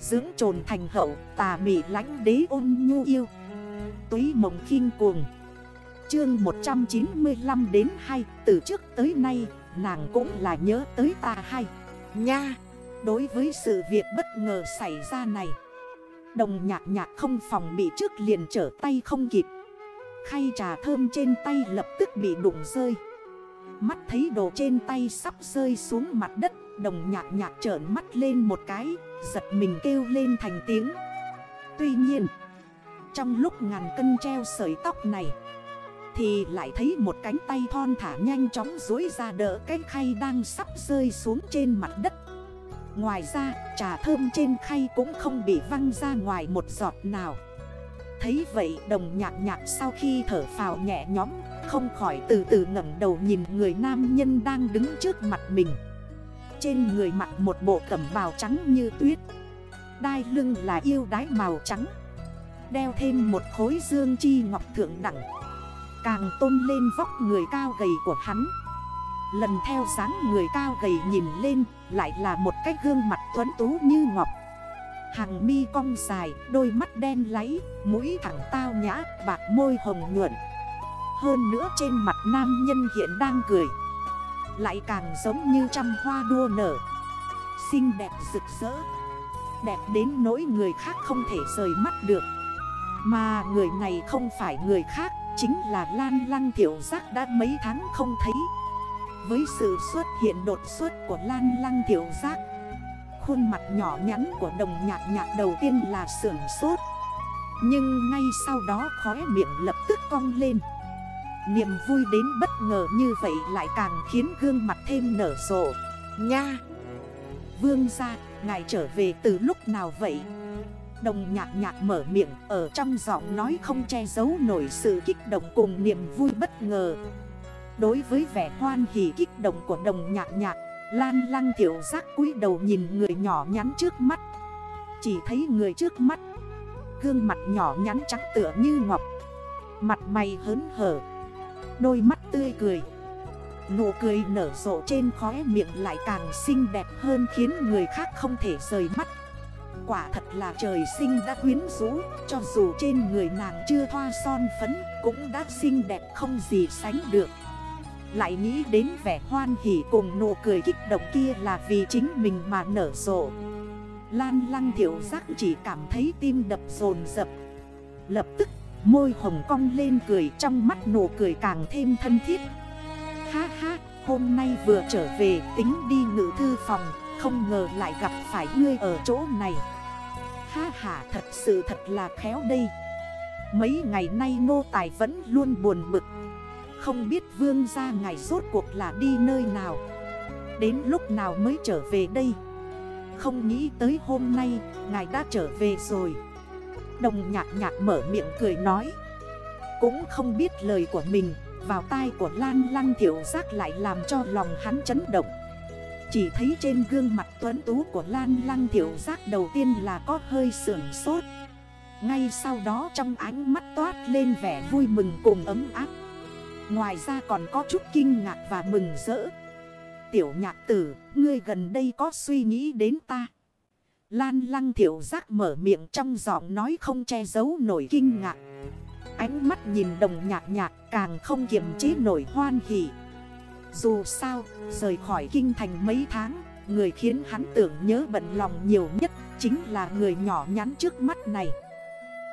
Dưỡng trồn thành hậu, tà mị lánh đế ôn nhu yêu. Túy mộng khinh cuồng. Chương 195 đến 2 Từ trước tới nay, nàng cũng là nhớ tới ta hay Nha! Đối với sự việc bất ngờ xảy ra này, Đồng nhạc nhạc không phòng bị trước liền trở tay không kịp. Khay trà thơm trên tay lập tức bị đụng rơi. Mắt thấy đồ trên tay sắp rơi xuống mặt đất, Đồng nhạc nhạc trởn mắt lên một cái, Giật mình kêu lên thành tiếng. Tuy nhiên, Trong lúc ngàn cân treo sợi tóc này, Thì lại thấy một cánh tay thon thả nhanh chóng dối ra đỡ cái khay đang sắp rơi xuống trên mặt đất. Ngoài ra, trà thơm trên khay cũng không bị văng ra ngoài một giọt nào. Thấy vậy, đồng nhạc nhạc sau khi thở phào nhẹ nhóm không khỏi từ từ ngẩng đầu nhìn người nam nhân đang đứng trước mặt mình. Trên người mặc một bộ cẩm bào trắng như tuyết. Đai lưng là yêu đái màu trắng. Đeo thêm một khối dương chi ngọc thượng đẳng. Càng tôn lên vóc người cao gầy của hắn. Lần theo dáng người cao gầy nhìn lên Lại là một cái gương mặt tuấn tú như ngọc. Hàng mi cong dài, đôi mắt đen láy, mũi thẳng tao nhã, bạc môi hồng nhuận. Hơn nữa trên mặt nam nhân hiện đang cười. Lại càng giống như trăm hoa đua nở. Xinh đẹp rực rỡ. Đẹp đến nỗi người khác không thể rời mắt được. Mà người này không phải người khác, Chính là Lan Lăng Tiểu Giác đã mấy tháng không thấy. Với sự xuất hiện đột xuất của Lan Lăng Tiểu Giác, Khuôn mặt nhỏ nhắn của đồng nhạc nhạc đầu tiên là sưởng sốt. Nhưng ngay sau đó khóe miệng lập tức cong lên. Niềm vui đến bất ngờ như vậy lại càng khiến gương mặt thêm nở rộ. Nha! Vương ra, ngài trở về từ lúc nào vậy? Đồng nhạc nhạc mở miệng ở trong giọng nói không che giấu nổi sự kích động cùng niềm vui bất ngờ. Đối với vẻ hoan hỉ kích động của đồng nhạc nhạc Lan lăng thiểu giác cúi đầu nhìn người nhỏ nhắn trước mắt. Chỉ thấy người trước mắt Gương mặt nhỏ nhắn trắng tựa như ngọc Mặt mày hớn hở. Đôi mắt tươi cười. Nụ cười nở rộ trên khóe miệng lại càng xinh đẹp hơn Khiến người khác không thể rời mắt. Quả thật là trời sinh đã quyến rũ, Cho dù trên người nàng chưa thoa son phấn Cũng đã xinh đẹp không gì sánh được. Lại nghĩ đến vẻ hoan hỉ cùng nụ cười kích động kia là vì chính mình mà nở rộ. Lan lăng thiểu giác chỉ cảm thấy tim đập dồn dập Lập tức môi hồng cong lên cười, trong mắt nụ cười càng thêm thân thiết. Ha ha, hôm nay vừa trở về, tính đi ngự thư phòng, Không ngờ lại gặp phải ngươi ở chỗ này. Ha ha, thật sự thật là khéo đây. Mấy ngày nay nô tài vẫn luôn buồn bực. Không biết vương gia ngày rốt cuộc là đi nơi nào. Đến lúc nào mới trở về đây? Không nghĩ tới hôm nay, Ngài đã trở về rồi. Đồng nhạc nhạc mở miệng cười nói. Cũng không biết lời của mình Vào tai của Lan Lăng Thiểu Giác lại làm cho lòng hắn chấn động. Chỉ thấy trên gương mặt tuấn tú của Lan Lăng Thiểu Giác đầu tiên là có hơi sườn sốt. Ngay sau đó trong ánh mắt toát lên vẻ vui mừng cùng ấm áp. Ngoài ra còn có chút kinh ngạc và mừng rỡ. Tiểu nhạc tử, ngươi gần đây có suy nghĩ đến ta? Lan lăng thiểu giác mở miệng trong giọng nói không che giấu nổi kinh ngạc. Ánh mắt nhìn đồng nhạc nhạc càng không kiềm chế nổi hoan hỉ. Dù sao, rời khỏi kinh thành mấy tháng Người khiến hắn tưởng nhớ bận lòng nhiều nhất Chính là người nhỏ nhắn trước mắt này.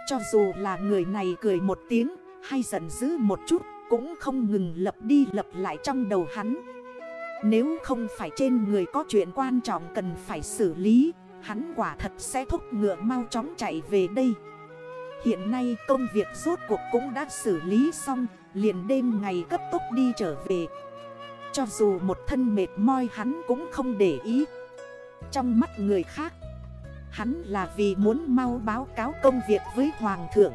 Cho dù là người này cười một tiếng hay giận dữ một chút cũng không ngừng lập đi lập lại trong đầu hắn. Nếu không phải trên người có chuyện quan trọng cần phải xử lý Hắn quả thật sẽ thúc ngựa mau chóng chạy về đây. Hiện nay công việc rốt cuộc cũng đã xử lý xong, Liền đêm ngày cấp tốc đi trở về. Cho dù một thân mệt mỏi, hắn cũng không để ý. Trong mắt người khác, Hắn là vì muốn mau báo cáo công việc với Hoàng thượng.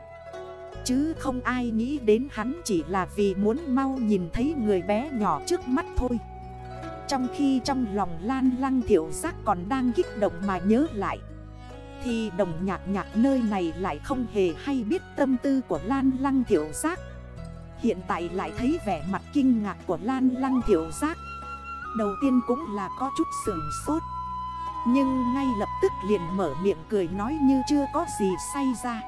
Chứ không ai nghĩ đến hắn chỉ là vì muốn mau nhìn thấy người bé nhỏ trước mắt thôi. Trong khi trong lòng lan lăng thiểu giác còn đang kích động mà nhớ lại, Thì đồng nhạc nhạc nơi này lại không hề hay biết tâm tư của Lan Lăng Thiểu Giác. Hiện tại lại thấy vẻ mặt kinh ngạc của Lan Lăng Thiểu Giác. Đầu tiên cũng là có chút sườn sốt, Nhưng ngay lập tức liền mở miệng cười nói như chưa có gì say ra.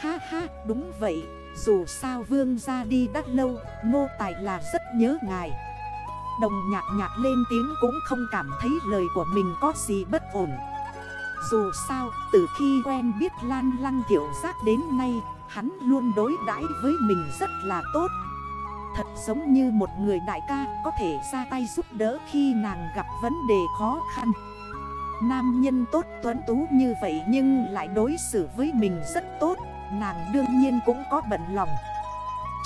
Ha ha, đúng vậy, Dù sao vương ra đi đắt lâu Nô tài là rất nhớ ngài. Đồng nhạc nhạc lên tiếng cũng không cảm thấy lời của mình có gì bất ổn. Dù sao, từ khi quen biết Lan Lăng Tiểu Giác đến nay, Hắn luôn đối đãi với mình rất là tốt. Thật giống như một người đại ca có thể ra tay giúp đỡ khi nàng gặp vấn đề khó khăn. Nam nhân tốt tuấn tú như vậy nhưng lại đối xử với mình rất tốt, Nàng đương nhiên cũng có bận lòng.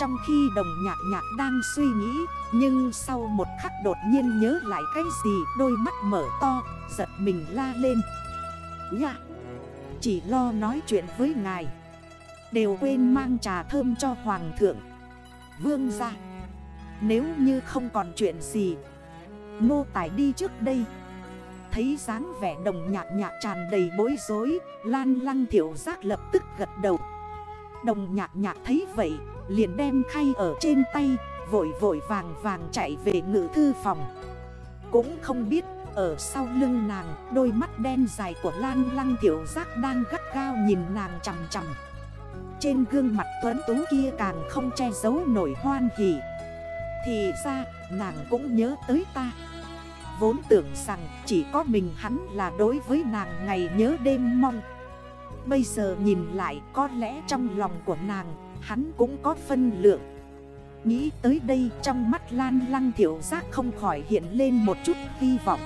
Trong khi đồng nhạc nhạc đang suy nghĩ Nhưng sau một khắc đột nhiên nhớ lại cái gì Đôi mắt mở to, giật mình la lên. Nhạc Chỉ lo nói chuyện với ngài. Đều quên mang trà thơm cho hoàng thượng. Vương ra Nếu như không còn chuyện gì Nô tài đi trước đây. Thấy dáng vẻ đồng nhạc nhạc tràn đầy bối rối Lan lăng thiểu giác lập tức gật đầu. Đồng nhạc nhạc thấy vậy Liền đem khay ở trên tay, Vội vội vàng vàng chạy về ngự thư phòng. Cũng không biết, Ở sau lưng nàng, Đôi mắt đen dài của Lan lăng tiểu giác Đang gắt gao nhìn nàng chầm chầm Trên gương mặt tuấn tú kia càng không che giấu nổi hoan hỉ. Thì ra, nàng cũng nhớ tới ta. Vốn tưởng rằng chỉ có mình hắn là đối với nàng ngày nhớ đêm mong. Bây giờ nhìn lại có lẽ trong lòng của nàng hắn cũng có phân lượng. Nghĩ tới đây trong mắt lan lăng thiểu giác không khỏi hiện lên một chút hy vọng.